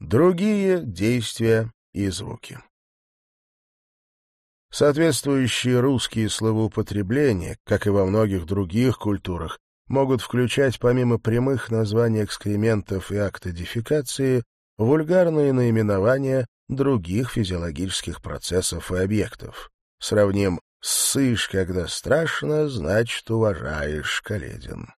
Другие действия и звуки. Соответствующие русские словоупотребления, как и во многих других культурах, могут включать помимо прямых названий экскрементов и акта дефекации вульгарные наименования других физиологических процессов и объектов. Сравним «ссышь, когда страшно, значит, уважаешь, Каледин».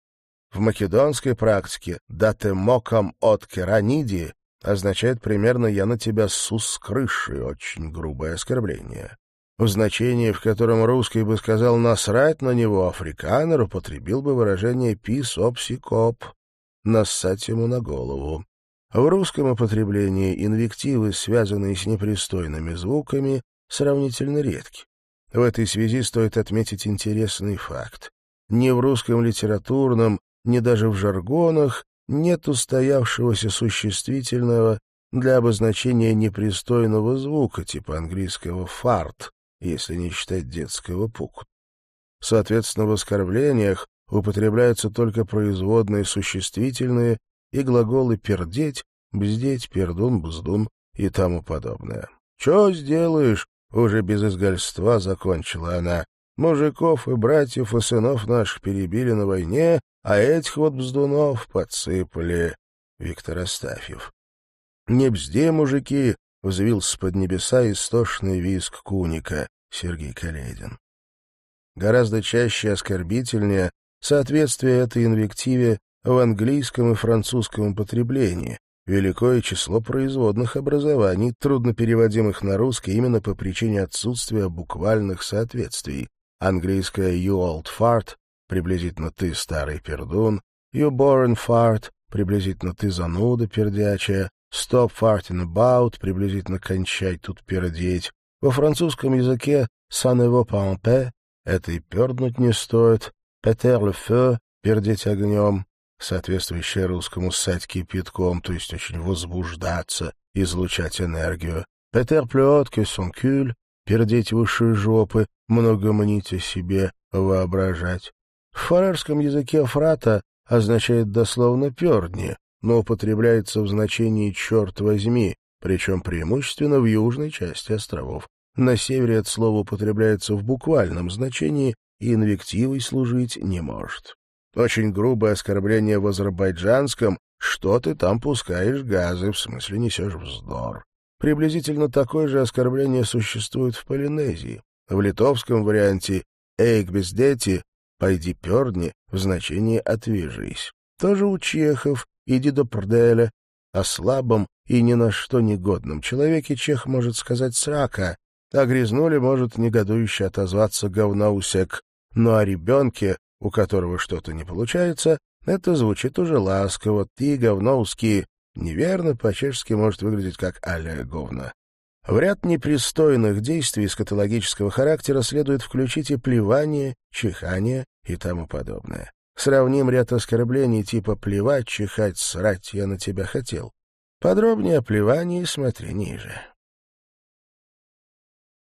В македонской практике «дате мокам от кераниди» означает примерно «я на тебя сус с крыши» — очень грубое оскорбление. В значении, в котором русский бы сказал «насрать на него», африканер употребил бы выражение «пис опсикоп» — «нассать ему на голову». В русском употреблении инвективы, связанные с непристойными звуками, сравнительно редки. В этой связи стоит отметить интересный факт. Ни в русском литературном, ни даже в жаргонах нет устоявшегося существительного для обозначения непристойного звука, типа английского «фарт», если не считать детского пук. Соответственно, в оскорблениях употребляются только производные существительные и глаголы «пердеть», «бздеть», «пердун», «бздун» и тому подобное. «Чё сделаешь?» — уже без изгольства закончила она. «Мужиков и братьев и сынов наших перебили на войне, а этих вот бздунов подсыпали». Виктор Астафьев. «Не бзди, мужики!» — взвился под небеса истошный виск куника Сергей Каледин. Гораздо чаще оскорбительнее соответствие этой инвективе в английском и французском употреблении, великое число производных образований, трудно переводимых на русский именно по причине отсутствия буквальных соответствий. Английское «you old fart» — приблизительно «ты старый пердун», «you born fart» — приблизительно «ты зануда пердячая», «stop farting about» — приблизительно «кончай тут пердеть». Во французском языке «ça ne vaut pas en paix» — это и перднуть не стоит, «péter le feu» — пердеть огнем, соответствующее русскому «ссать кипятком», то есть очень возбуждаться, излучать энергию. «Петер плюот que son cul» — пердеть выше жопы, много мнить о себе, воображать. В фарерском языке «фрата» означает дословно «пердни», но употребляется в значении «черт возьми», причем преимущественно в южной части островов. На севере это слово употребляется в буквальном значении и инвективой служить не может. Очень грубое оскорбление в азербайджанском «что ты там пускаешь газы», в смысле несешь вздор. Приблизительно такое же оскорбление существует в Полинезии. В литовском варианте «эйк без дети» «пойди пердни» в значении «отвяжись». Тоже у чехов «иди до прделя». О слабом и ни на что негодном человеке чех может сказать «срака», а грязнули может негодующе отозваться говноусек. Но о ребенке у которого что-то не получается, это звучит уже ласково. Ты, говноуски, неверно, по-чешски может выглядеть как аля говно. В ряд непристойных действий скатологического характера следует включить и плевание, чихание и тому подобное. Сравним ряд оскорблений типа «плевать», «чихать», «срать» я на тебя хотел. Подробнее о плевании смотри ниже.